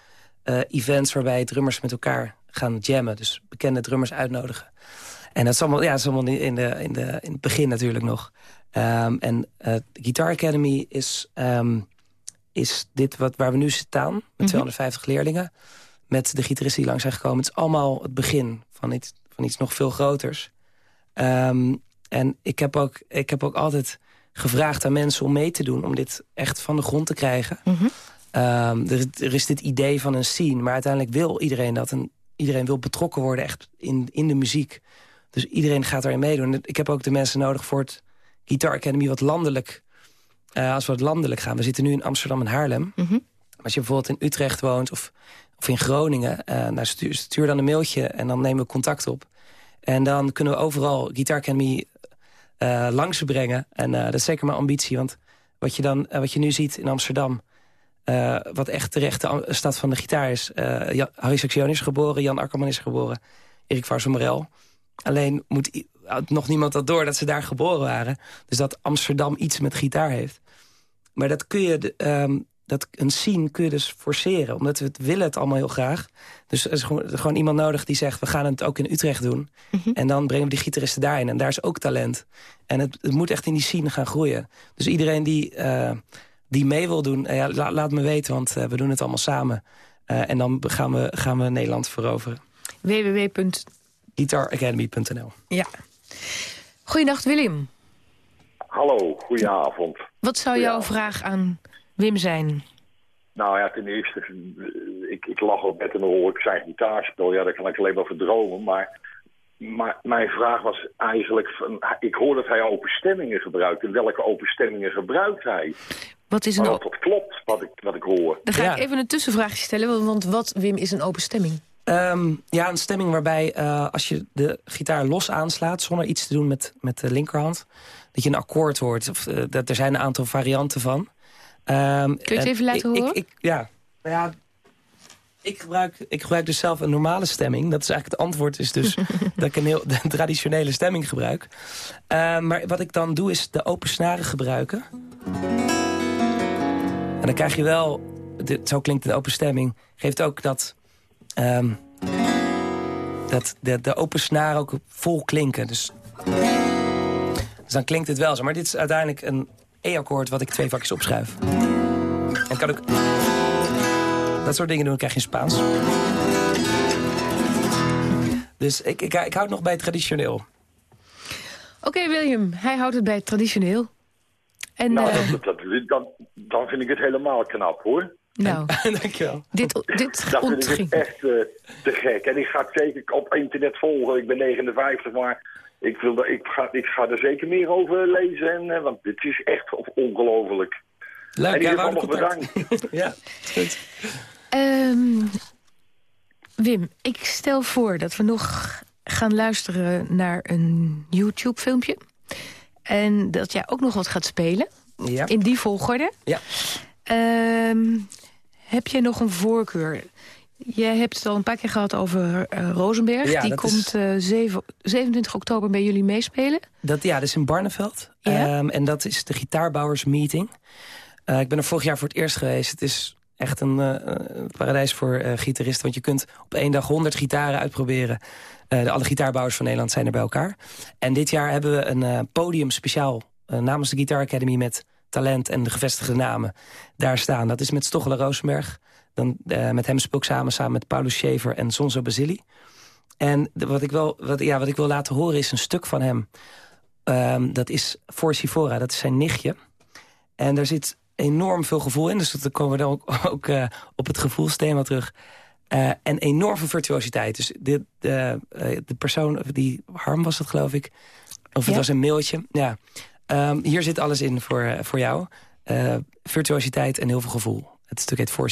events waarbij drummers met elkaar gaan jammen. Dus bekende drummers uitnodigen. En dat is allemaal, ja, dat is allemaal in, de, in, de, in het begin natuurlijk nog. Um, en uh, de Guitar Academy is, um, is dit wat, waar we nu staan. Met mm -hmm. 250 leerlingen. Met de gitaristen die lang zijn gekomen. Het is allemaal het begin van iets, van iets nog veel groters. Um, en ik heb, ook, ik heb ook altijd gevraagd aan mensen om mee te doen. Om dit echt van de grond te krijgen. Mm -hmm. er, er is dit idee van een scene. Maar uiteindelijk wil iedereen dat. En iedereen wil betrokken worden echt in, in de muziek. Dus iedereen gaat erin meedoen. Ik heb ook de mensen nodig voor het Guitar Academy wat landelijk. Uh, als we wat landelijk gaan. We zitten nu in Amsterdam en Haarlem. Mm -hmm. Als je bijvoorbeeld in Utrecht woont of, of in Groningen... Uh, nou stuur, stuur, dan een mailtje en dan nemen we contact op. En dan kunnen we overal Guitar Academy uh, langs brengen. En dat is zeker mijn ambitie. Want wat je, dan, wat je nu ziet in Amsterdam... Uh, wat echt terecht de stad van de gitaar is. Uh, Harry Saxion is geboren, Jan Akkerman is geboren, Erik Varsemorel. Alleen moet nog niemand dat door dat ze daar geboren waren. Dus dat Amsterdam iets met gitaar heeft. Maar dat kun je, um, dat een scene kun je dus forceren. Omdat we het willen het allemaal heel graag. Dus er is gewoon, gewoon iemand nodig die zegt... we gaan het ook in Utrecht doen. Mm -hmm. En dan brengen we die gitaristen daarin. En daar is ook talent. En het, het moet echt in die scene gaan groeien. Dus iedereen die... Uh, die mee wil doen, ja, la, laat me weten, want uh, we doen het allemaal samen. Uh, en dan gaan we, gaan we Nederland veroveren. www.guitaracademy.nl Ja. Goedenacht, Willem. Hallo, goedenavond. Wat zou jouw vraag aan Wim zijn? Nou ja, ten eerste, ik, ik lach op met en hoor ik zijn gitaarspel. Ja, daar kan ik alleen maar verdromen, maar... Maar mijn vraag was eigenlijk, van, ik hoor dat hij open stemmingen gebruikt. En welke open stemmingen gebruikt hij? Wat is een maar dat klopt, wat ik, wat ik hoor. Dan ga ja. ik even een tussenvraagje stellen, want wat, Wim, is een open stemming? Um, ja, een stemming waarbij uh, als je de gitaar los aanslaat... zonder iets te doen met, met de linkerhand... dat je een akkoord hoort. Of, uh, dat, er zijn een aantal varianten van. Um, Kun je het even laten ik, horen? Ik, ik, ja, nou ja ik gebruik, ik gebruik dus zelf een normale stemming. Dat is eigenlijk het antwoord is dus dat ik een heel de traditionele stemming gebruik. Uh, maar wat ik dan doe is de open snaren gebruiken. Dan krijg je wel, zo klinkt de open stemming, geeft ook dat, um, dat de, de open snaren ook vol klinken. Dus, dus dan klinkt het wel zo. Maar dit is uiteindelijk een E-akkoord wat ik twee vakjes opschuif. En kan ook... Dat soort dingen doen, krijg je Spaans. Dus ik, ik, ik hou het nog bij traditioneel. Oké, William. Hij houdt het bij traditioneel. En, nou, uh... dat, dat, dan, dan vind ik het helemaal knap, hoor. Nou, dankjewel. Dit, dit dat vind ik echt uh, te gek. En ik ga het zeker op internet volgen. Ik ben 59, maar ik, wil, ik, ga, ik ga er zeker meer over lezen. En, uh, want dit is echt ongelooflijk. Leuk, en ja, nog bedankt. ja, goed. Um, Wim, ik stel voor dat we nog gaan luisteren naar een YouTube-filmpje. En dat jij ook nog wat gaat spelen. Ja. In die volgorde. Ja. Ehm, heb je nog een voorkeur? Je hebt het al een paar keer gehad over uh, Rosenberg. Ja, die komt uh, 7, 27 oktober bij jullie meespelen. Dat, ja, dat is in Barneveld. Ja? Um, en dat is de gitaarbouwersmeeting. Uh, ik ben er vorig jaar voor het eerst geweest. Het is echt een uh, paradijs voor uh, gitaristen. Want je kunt op één dag 100 gitaren uitproberen. de, alle gitaarbouwers van Nederland zijn er bij elkaar. En dit jaar hebben we een podium speciaal namens de Guitar Academy... met talent en de gevestigde namen daar staan. Dat is met Stochelen Rosenberg. Dan, met hem speel ik samen, samen met Paulus Schever en Sonzo Basili. En wat, ik wel, wat, ja, wat ik wil laten horen is een stuk van hem. Um, dat is Sivora, dat is zijn nichtje. En daar zit enorm veel gevoel in. Dus dan komen we dan ook, ook uh, op het gevoelsthema terug. Uh, en enorm veel virtuositeit. Dus de, de, uh, de persoon, die Harm was het geloof ik. Of het ja. was een mailtje. Ja. Um, hier zit alles in voor, voor jou. virtuositeit en heel veel gevoel. Het stuk heet For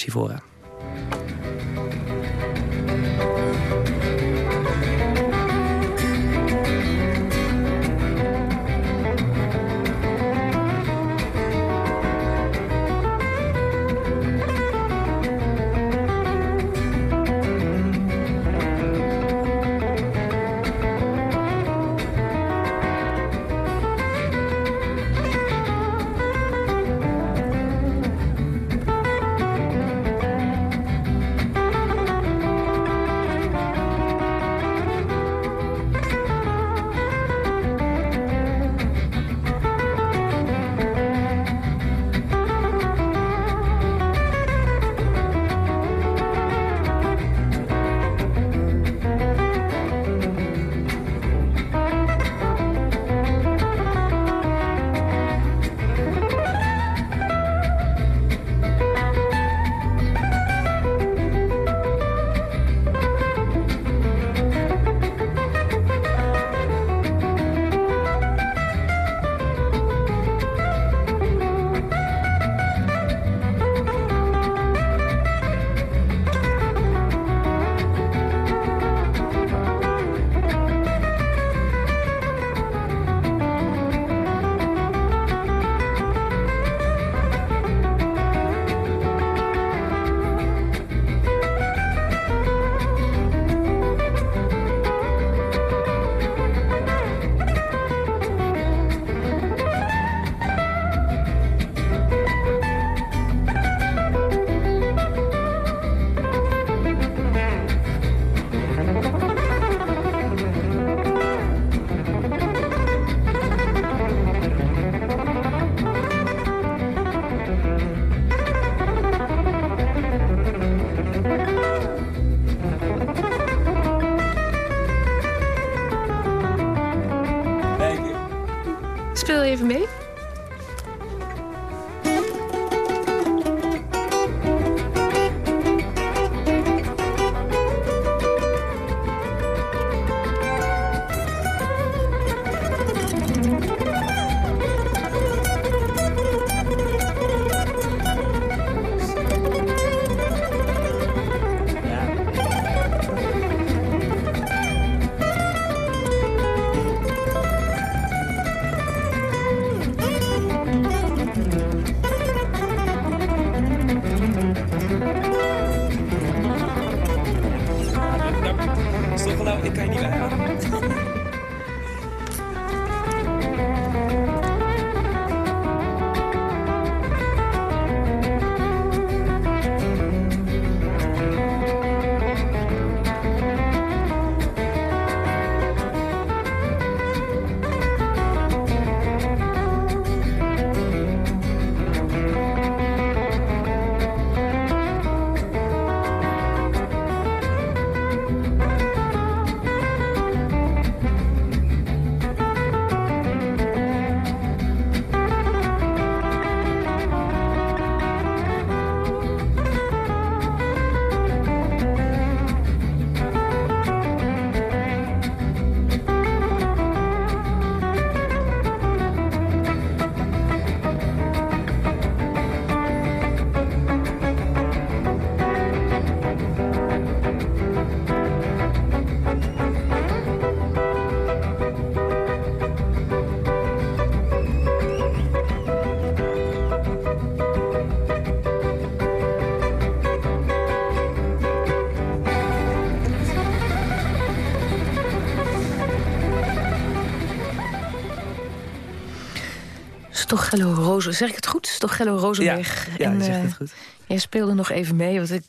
Stochello Rozen, zeg ik het goed? Stochello Rozenweg. Ja, ja en, zegt het goed. Jij speelde nog even mee, want ik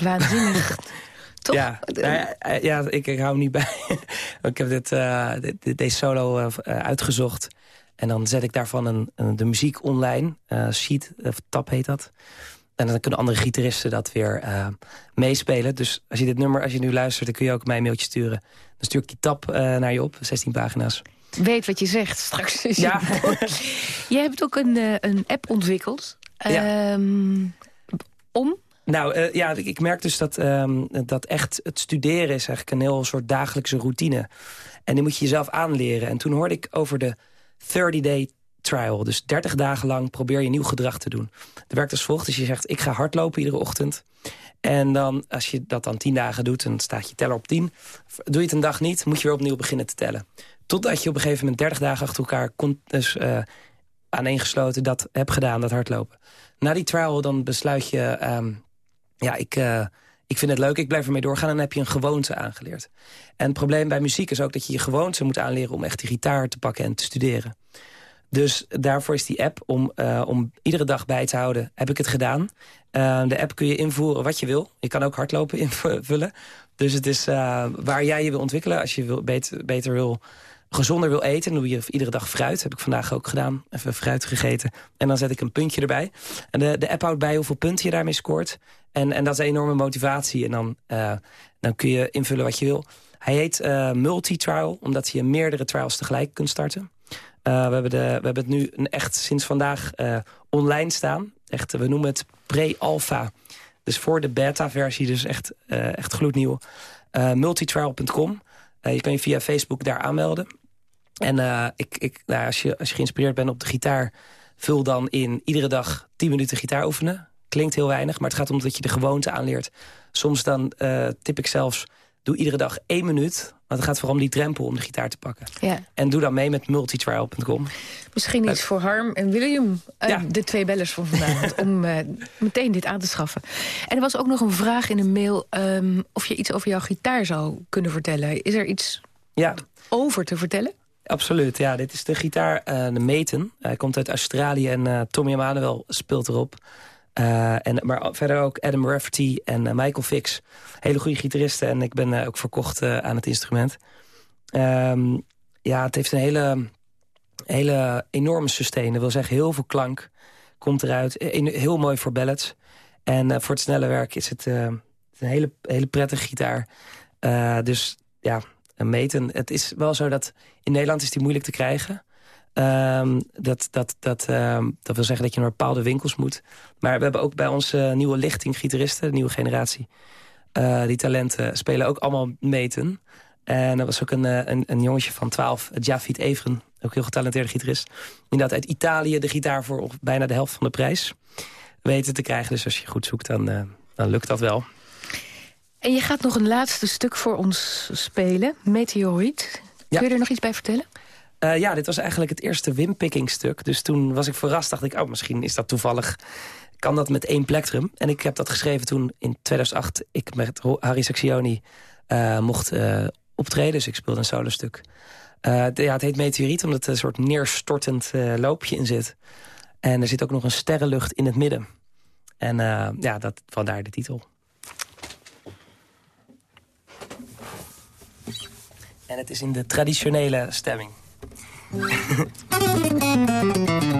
waanzinnig... Toch? Ja, ja, ik, ik hou niet bij. ik heb dit, uh, dit, deze solo uh, uitgezocht. En dan zet ik daarvan een, een de muziek online. Uh, sheet, of tab heet dat. En dan kunnen andere gitaristen dat weer meespelen. Dus als je dit nummer, als je nu luistert, dan kun je ook mij een mailtje sturen. Dan stuur ik die tab naar je op, 16 pagina's. Weet wat je zegt straks. Ja. Jij hebt ook een, een app ontwikkeld. Ja. Um, om nou uh, ja, ik merk dus dat, um, dat echt het studeren is eigenlijk een heel soort dagelijkse routine. En die moet je jezelf aanleren. En toen hoorde ik over de 30-day trial. Dus 30 dagen lang probeer je nieuw gedrag te doen. Het werkt als volgt. Dus je zegt, ik ga hardlopen iedere ochtend. En dan, als je dat dan 10 dagen doet, dan staat je teller op 10. Doe je het een dag niet, moet je weer opnieuw beginnen te tellen. Totdat je op een gegeven moment 30 dagen achter elkaar... Kon, dus, uh, aaneengesloten dat hebt gedaan, dat hardlopen. Na die trial dan besluit je... Um, ja, ik, uh, ik vind het leuk, ik blijf ermee doorgaan... en dan heb je een gewoonte aangeleerd. En het probleem bij muziek is ook dat je je gewoonte moet aanleren... om echt die gitaar te pakken en te studeren. Dus daarvoor is die app om, uh, om iedere dag bij te houden. Heb ik het gedaan. De app kun je invoeren wat je wil. Je kan ook hardlopen invullen. Dus het is waar jij je wil ontwikkelen. Als je wil, beter, beter wil gezonder wil eten, dan doe je iedere dag fruit. heb ik vandaag ook gedaan. Even fruit gegeten. En dan zet ik een puntje erbij. En de, de app houdt bij hoeveel punten je daarmee scoort. En, en dat is een enorme motivatie. En dan, uh, dan kun je invullen wat je wil. Hij heet uh, multi-trial, omdat je meerdere trials tegelijk kunt starten. Uh, we, hebben de, we hebben het nu echt sinds vandaag online staan. Echt, we noemen het pre-alpha. Dus voor de beta-versie, dus echt, echt gloednieuw. multitrial.com. je kan je via Facebook daar aanmelden. En uh, ik, ik, nou, als, je, als je geïnspireerd bent op de gitaar... vul dan in iedere dag 10 minuten gitaar oefenen. Klinkt heel weinig, maar het gaat om dat je de gewoonte aanleert. Soms dan uh, tip ik zelfs, doe iedere dag één minuut... want het gaat vooral om die drempel om de gitaar te pakken. Ja. En doe dan mee met multitrial.com. Misschien iets voor Harm en William, ja. de twee bellers van vandaag... om meteen dit aan te schaffen. En er was ook nog een vraag in een mail... Um, of je iets over jouw gitaar zou kunnen vertellen. Is er iets ja. over te vertellen? Absoluut, ja. Dit is de gitaar, uh, de Meten. Hij komt uit Australië en uh, Tommy Emanuel speelt erop. Uh, en, maar verder ook Adam Rafferty en Michael Fix. Hele goede gitaristen en ik ben ook verkocht aan het instrument. Um, ja, het heeft een hele, hele enorme sustain. Dat wil zeggen, heel veel klank komt eruit. Heel mooi voor ballads. En voor het snelle werk is het, een hele, hele prettige gitaar. dus ja, meten. Het is wel zo dat in Nederland is die moeilijk te krijgen. Um, dat, dat, dat, um, dat wil zeggen dat je naar bepaalde winkels moet. Maar we hebben ook bij onze nieuwe lichting gitaristen, de nieuwe generatie... Uh, die talenten spelen ook allemaal meten. En er was ook een, eh, een, een jongetje van 12, Jafit Everen, ook heel getalenteerde gitarist. Inderdaad uit Italië de gitaar voor bijna de helft van de prijs weten te krijgen. Dus als je goed zoekt, dan, uh, dan lukt dat wel. En je gaat nog een laatste stuk voor ons spelen, Meteoriet. Kun je er nog iets bij vertellen? Uh, ja, dit was eigenlijk het eerste Wimpicking stuk. Dus toen was ik verrast, dacht ik, oh, misschien is dat toevallig... kan dat met één plektrum. En ik heb dat geschreven toen in 2008 ik met Harry Saxioni uh, mocht uh, optreden. Dus ik speelde een solo stuk. ja, het heet Meteoriet, omdat er een soort neerstortend loopje in zit. En er zit ook nog een sterrenlucht in het midden. En ja, dat, vandaar de titel. En het is in de traditionele stemming.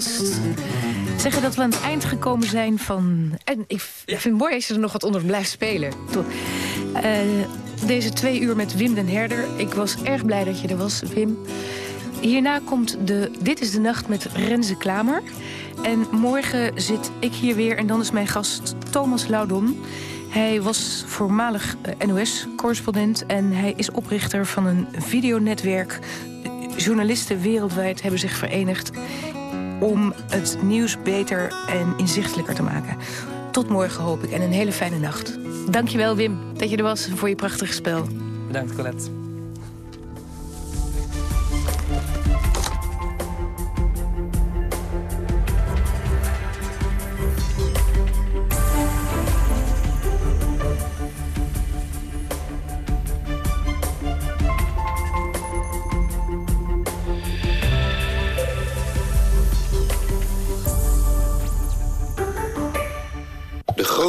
vast zeggen dat we aan het eind gekomen zijn van... En ik, vind het mooi als je er nog wat onder blijft spelen. Uh, deze twee uur met Wim den Herder. Ik was erg blij dat je er was, Wim. Hierna komt de Dit is de Nacht met Renze Klamer. En morgen zit ik hier weer en dan is mijn gast Thomas Laudon. Hij was voormalig eh, NOS-correspondent en hij is oprichter van een videonetwerk. Journalisten wereldwijd hebben zich verenigd om het nieuws beter en inzichtelijker te maken. Tot morgen hoop ik en een hele fijne nacht. Dankjewel Wim dat je er was voor je prachtige spel. Bedankt Colette.